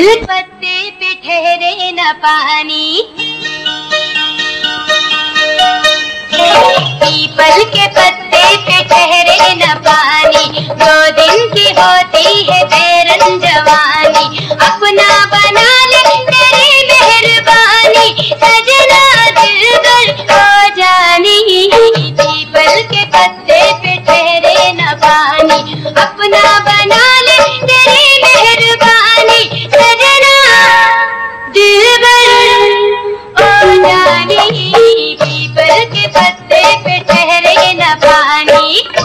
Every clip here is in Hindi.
कल पत्ते पे ठहरे न पानी। पीपल के पत्ते पे ठहरे न पानी। दो दिन की होती है बैरन जवानी। अपना बना ले तेरी मेहरबानी। सजना 咦。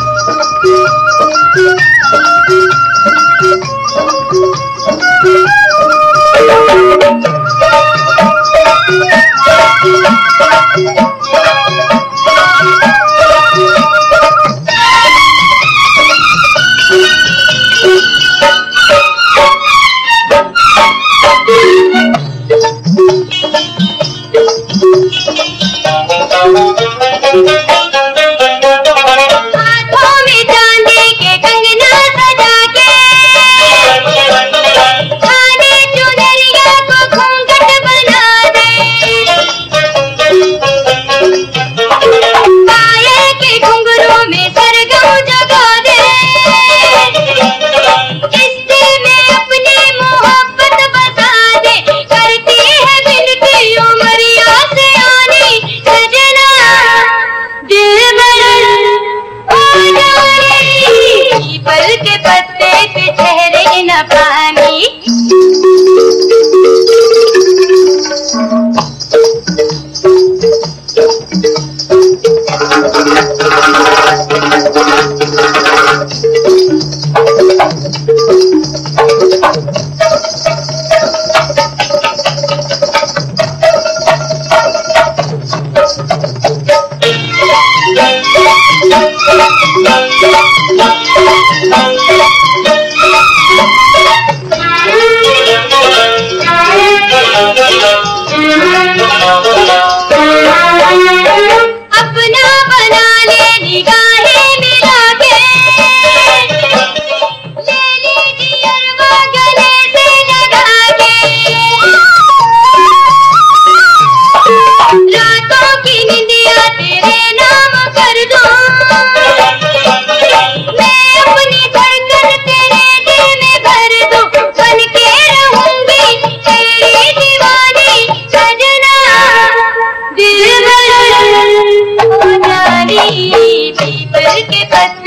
apaan?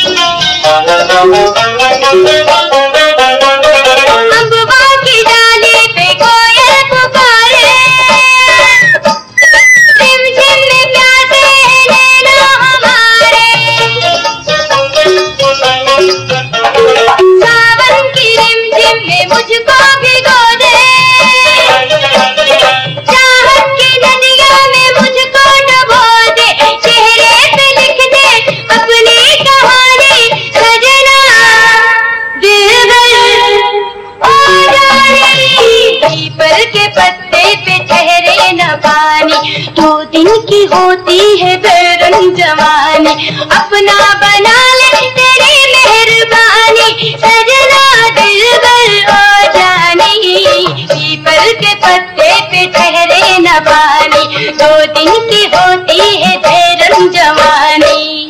Thank you. पीपल के पत्ते पे ठहरे न पानी। दो दिन की होती है बैरन जवानी। अपना बना ले तेरी मेहरबानी। सजना दिल ओ जानी। पीपल के पत्ते पे ठहरे न पानी। दो दिन की होती है बैरन जवानी।